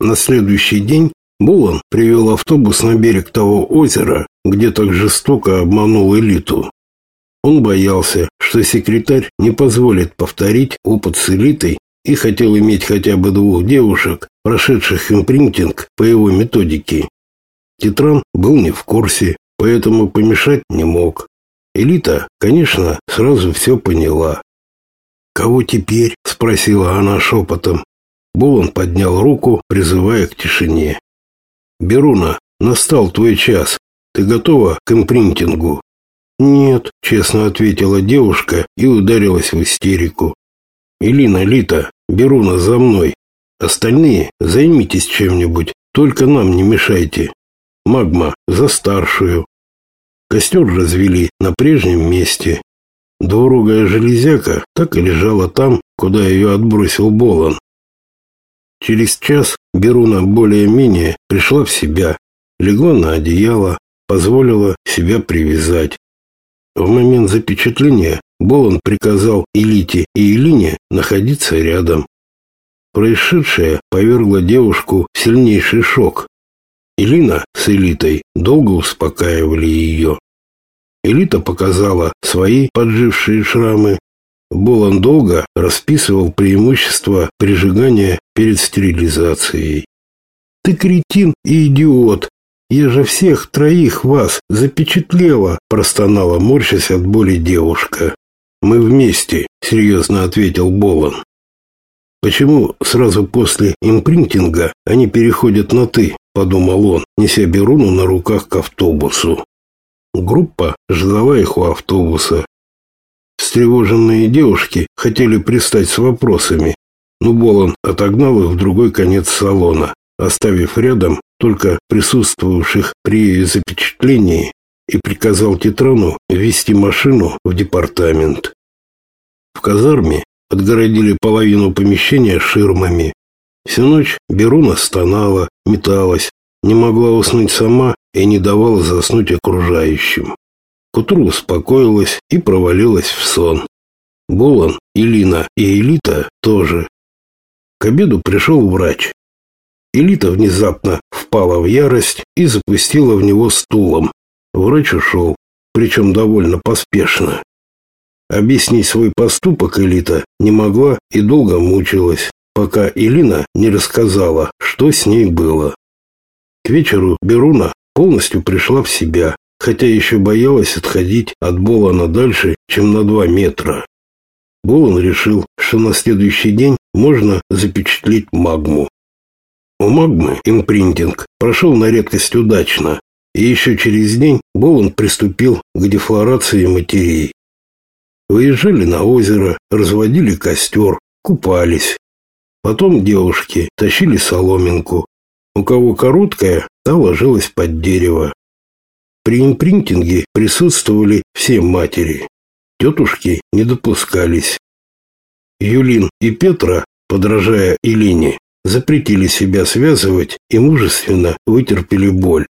На следующий день Булан привел автобус на берег того озера, где так жестоко обманул элиту. Он боялся, что секретарь не позволит повторить опыт с элитой и хотел иметь хотя бы двух девушек, прошедших импринтинг по его методике. Титран был не в курсе, поэтому помешать не мог. Элита, конечно, сразу все поняла. «Кого теперь?» – спросила она шепотом. Булан поднял руку, призывая к тишине. «Беруна, настал твой час. Ты готова к импринтингу?» «Нет», – честно ответила девушка и ударилась в истерику. «Илина, Лита, Беруна за мной. Остальные займитесь чем-нибудь, только нам не мешайте. Магма за старшую». Костер развели на прежнем месте. Двурогая железяка так и лежала там, куда ее отбросил Болон. Через час Беруна более-менее пришла в себя, легла на одеяло, позволила себя привязать. В момент запечатления Болон приказал Элите и Элине находиться рядом. Происшедшее повергло девушку в сильнейший шок. Элина с Элитой долго успокаивали ее. Элита показала свои поджившие шрамы. Болон долго расписывал преимущества прижигания перед стерилизацией. «Ты кретин и идиот! Я же всех троих вас запечатлела!» простонала, морщась от боли девушка. «Мы вместе», — серьезно ответил Болон. «Почему сразу после импринтинга они переходят на «ты», — подумал он, неся Беруну на руках к автобусу. Группа ждала их у автобуса. Встревоженные девушки хотели пристать с вопросами, но Болон отогнал их в другой конец салона, оставив рядом только присутствовавших при запечатлении и приказал Титрану вести машину в департамент. В казарме отгородили половину помещения ширмами. Всю ночь Беруна стонала, металась, не могла уснуть сама и не давала заснуть окружающим. К утру успокоилась и провалилась в сон. Болон, Илина и Элита тоже. К обеду пришел врач. Элита внезапно впала в ярость и запустила в него стулом. Врач ушел, причем довольно поспешно. Объяснить свой поступок Элита не могла и долго мучилась, пока Элина не рассказала, что с ней было. К вечеру Беруна полностью пришла в себя, хотя еще боялась отходить от Болана дальше, чем на два метра. Болан решил, что на следующий день можно запечатлеть магму. У магмы импринтинг прошел на редкость удачно, и еще через день Болан приступил к дефлорации матерей. Выезжали на озеро, разводили костер, купались. Потом девушки тащили соломинку. У кого короткая, та ложилась под дерево. При импринтинге присутствовали все матери. Тетушки не допускались. Юлин и Петра, подражая Илине, запретили себя связывать и мужественно вытерпели боль.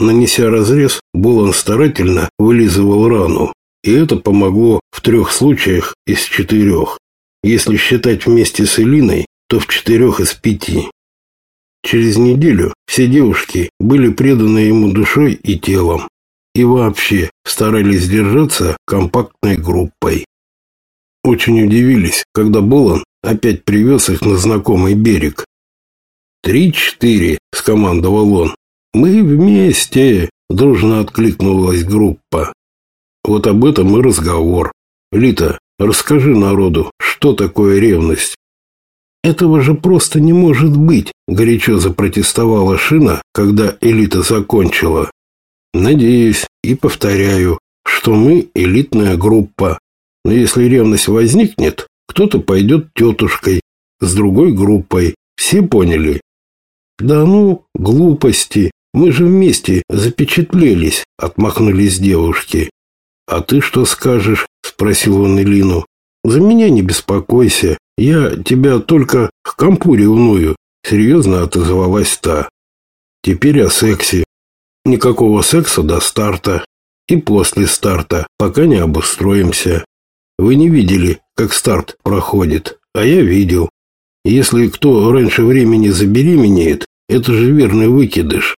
Нанеся разрез, Болон старательно вылизывал рану, и это помогло в трех случаях из четырех. Если считать вместе с Илиной, то в четырех из пяти. Через неделю все девушки были преданы ему душой и телом и вообще старались держаться компактной группой. Очень удивились, когда Болон опять привез их на знакомый берег. «Три-четыре», — скомандовал он. «Мы вместе», — дружно откликнулась группа. Вот об этом и разговор. Лита, расскажи народу, что такое ревность. Этого же просто не может быть, горячо запротестовала Шина, когда элита закончила. Надеюсь и повторяю, что мы элитная группа. Но если ревность возникнет, кто-то пойдет тетушкой с другой группой. Все поняли? Да ну, глупости. Мы же вместе запечатлелись, отмахнулись девушки. А ты что скажешь? спросил он Элину. За меня не беспокойся. Я тебя только к компу ревную, серьезно отозвалась та. Теперь о сексе. Никакого секса до старта и после старта, пока не обустроимся. Вы не видели, как старт проходит, а я видел. Если кто раньше времени забеременеет, это же верный выкидыш.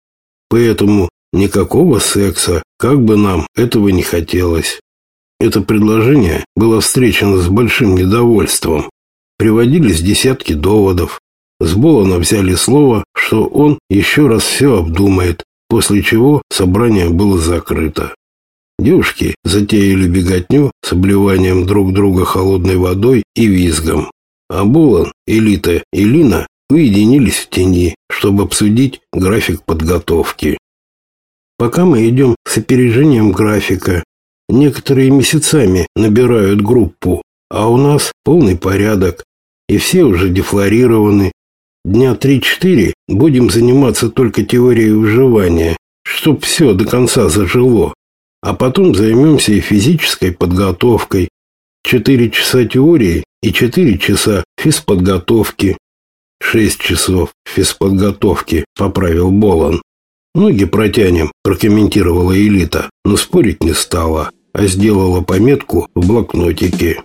Поэтому никакого секса, как бы нам этого не хотелось. Это предложение было встречено с большим недовольством. Приводились десятки доводов. С Болона взяли слово, что он еще раз все обдумает, после чего собрание было закрыто. Девушки затеяли беготню с обливанием друг друга холодной водой и визгом. А Болон, Элита и Лина уединились в тени, чтобы обсудить график подготовки. Пока мы идем с опережением графика, некоторые месяцами набирают группу, а у нас полный порядок, и все уже дефлорированы. Дня 3-4 будем заниматься только теорией выживания, чтоб все до конца зажило. А потом займемся и физической подготовкой. Четыре часа теории и четыре часа физподготовки. Шесть часов физподготовки, поправил Болон. Ноги протянем, прокомментировала Элита, но спорить не стала, а сделала пометку в блокнотике.